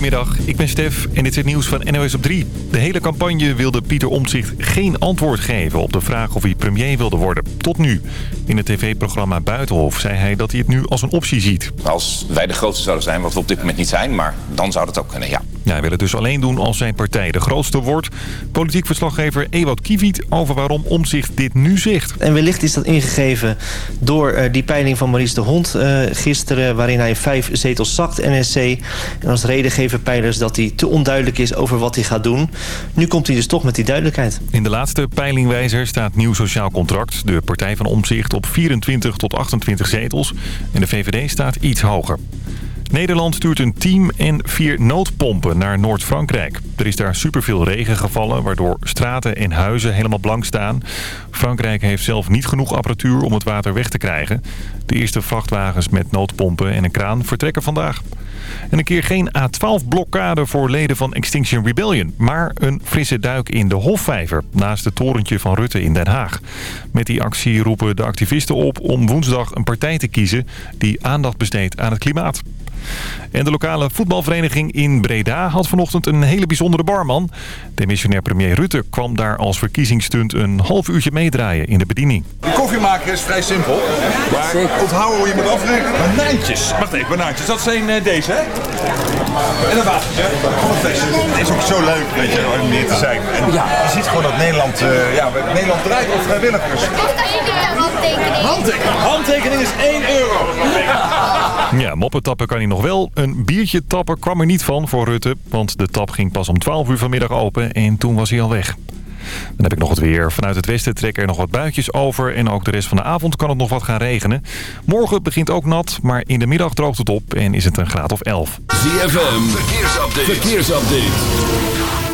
Goedemiddag, ik ben Stef en dit is het nieuws van NOS op 3. De hele campagne wilde Pieter Omtzigt geen antwoord geven op de vraag of hij premier wilde worden. Tot nu. In het tv-programma Buitenhof zei hij dat hij het nu als een optie ziet. Als wij de grootste zouden zijn, wat we op dit moment niet zijn, maar dan zou dat ook kunnen, ja. Ja, hij wil het dus alleen doen als zijn partij de grootste wordt. Politiek verslaggever Ewout Kiewiet over waarom Omtzigt dit nu zegt. En wellicht is dat ingegeven door uh, die peiling van Maurice de Hond uh, gisteren... waarin hij vijf zetels zakt, NSC. En als reden peilers dat hij te onduidelijk is over wat hij gaat doen. Nu komt hij dus toch met die duidelijkheid. In de laatste peilingwijzer staat Nieuw Sociaal Contract. De partij van Omtzigt op 24 tot 28 zetels. En de VVD staat iets hoger. Nederland stuurt een team en vier noodpompen naar Noord-Frankrijk. Er is daar superveel regen gevallen, waardoor straten en huizen helemaal blank staan. Frankrijk heeft zelf niet genoeg apparatuur om het water weg te krijgen. De eerste vrachtwagens met noodpompen en een kraan vertrekken vandaag. En een keer geen A12-blokkade voor leden van Extinction Rebellion... maar een frisse duik in de Hofvijver naast het torentje van Rutte in Den Haag. Met die actie roepen de activisten op om woensdag een partij te kiezen... die aandacht besteedt aan het klimaat. En de lokale voetbalvereniging in Breda had vanochtend een hele bijzondere barman. Demissionair premier Rutte kwam daar als verkiezingsstunt een half uurtje meedraaien in de bediening. De koffiemaker is vrij simpel. Maar onthouden hoe je moet afrekenen. Banaantjes. Wacht even, banaantjes. Dat zijn uh, deze, hè? En een watertje. Gewoon een flesje. Het is ook zo leuk, weet je, om hier te zijn. En je ziet gewoon dat Nederland, uh, ja, Nederland draait op vrijwilligers. Handtekening? Handtekening. Handtekening is 1 euro. Ja, moppetappen kan hij nog wel. Een biertje tappen kwam er niet van voor Rutte. Want de tap ging pas om 12 uur vanmiddag open en toen was hij al weg. Dan heb ik nog het weer. Vanuit het westen trekken er nog wat buitjes over. En ook de rest van de avond kan het nog wat gaan regenen. Morgen begint ook nat, maar in de middag droogt het op en is het een graad of 11. ZFM, verkeersupdate. verkeersupdate.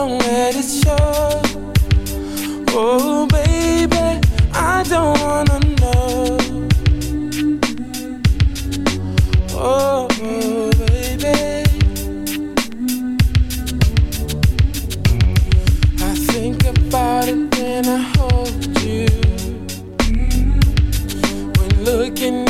don't let it show. Oh, baby, I don't wanna know. Oh, baby. I think about it when I hold you. When looking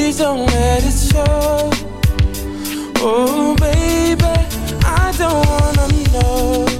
Please don't let it show. Oh, baby, I don't wanna know.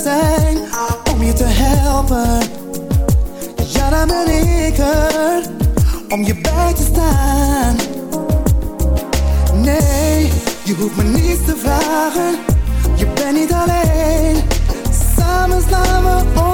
zijn om je te helpen. Ja, dan ben ik er om je bij te staan. Nee, je hoeft me niets te vragen. Je bent niet alleen. Samen slaan we.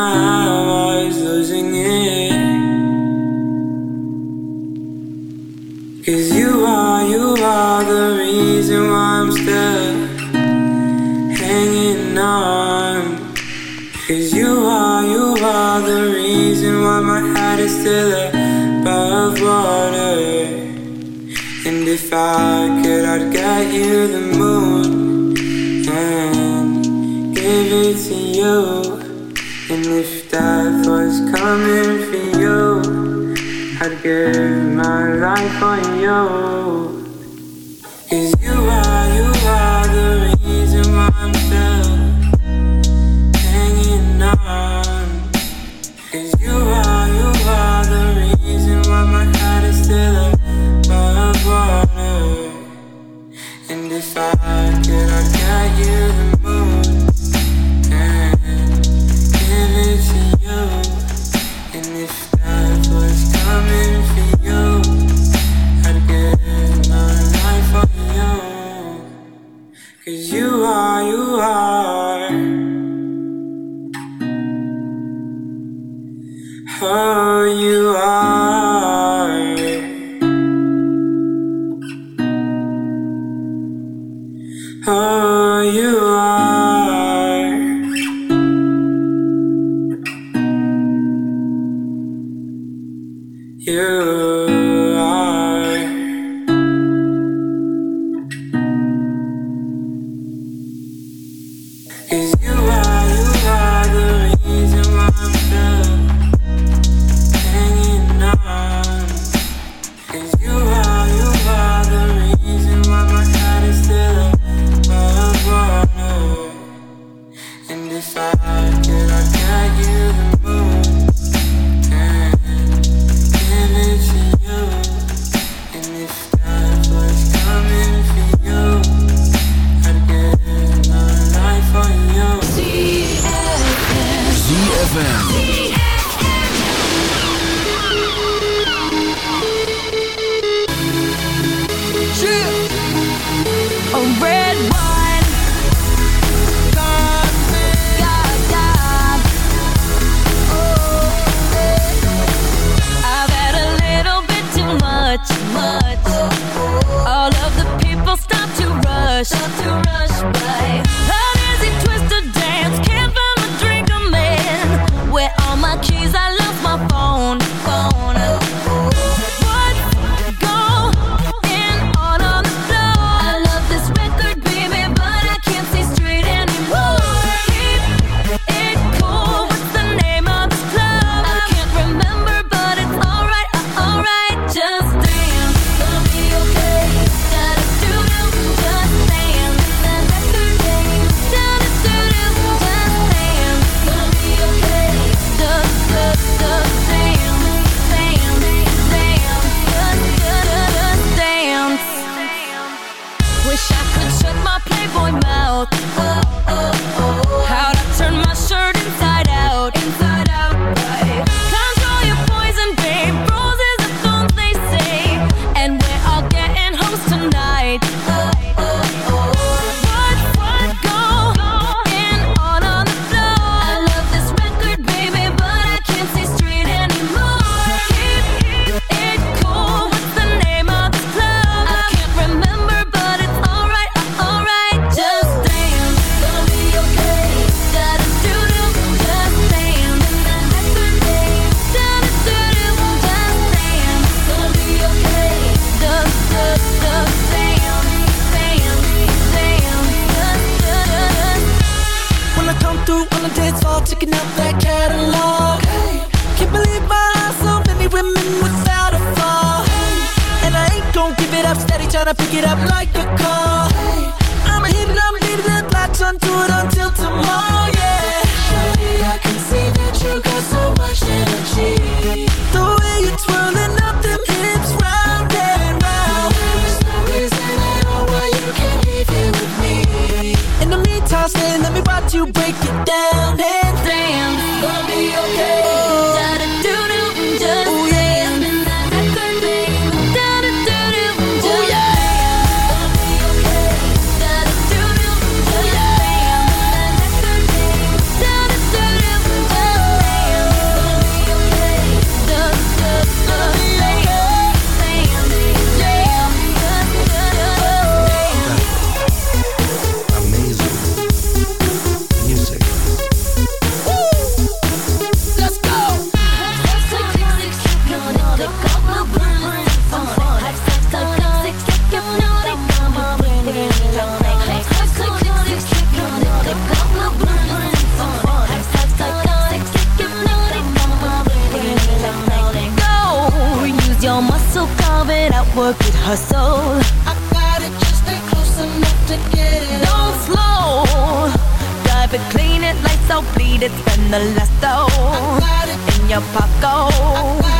I was losing it. Cause you are, you are the reason why I'm still hanging on. Cause you are, you are the reason why my head is still above water. And if I could, I'd get you the moon and give it to you death was coming for you. I'd give my life for you. it's been the last though. In your pocket.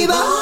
viva.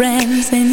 Friends, and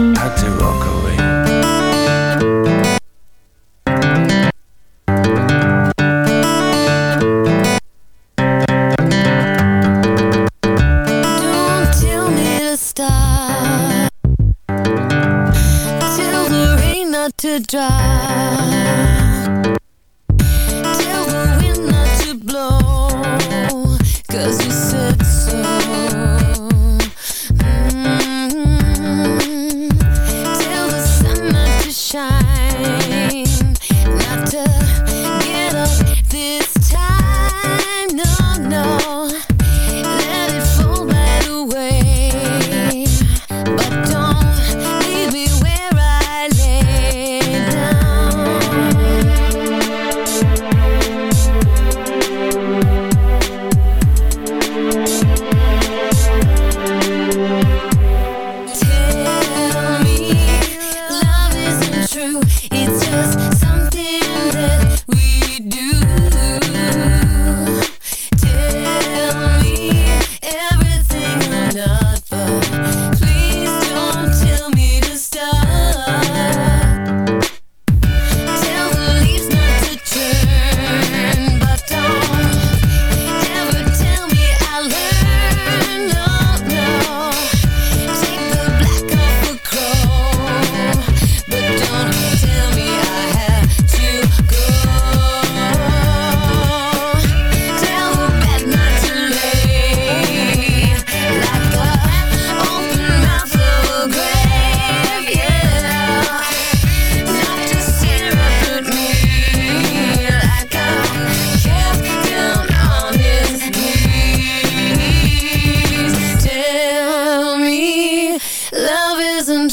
Had to walk away. Don't tell me to stop.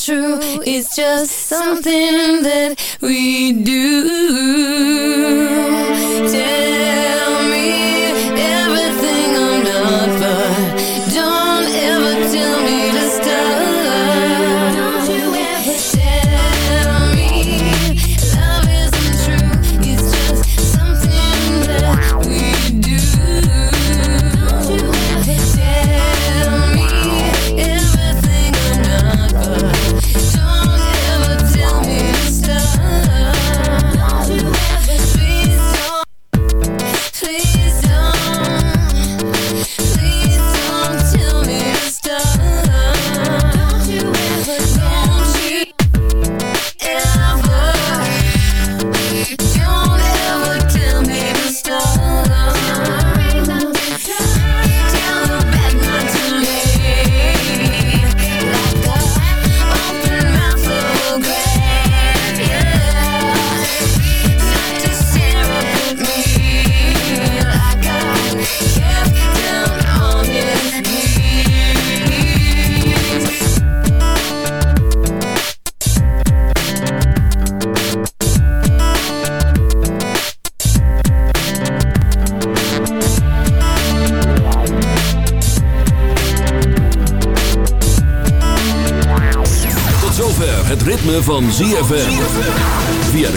true. It's just something that we do.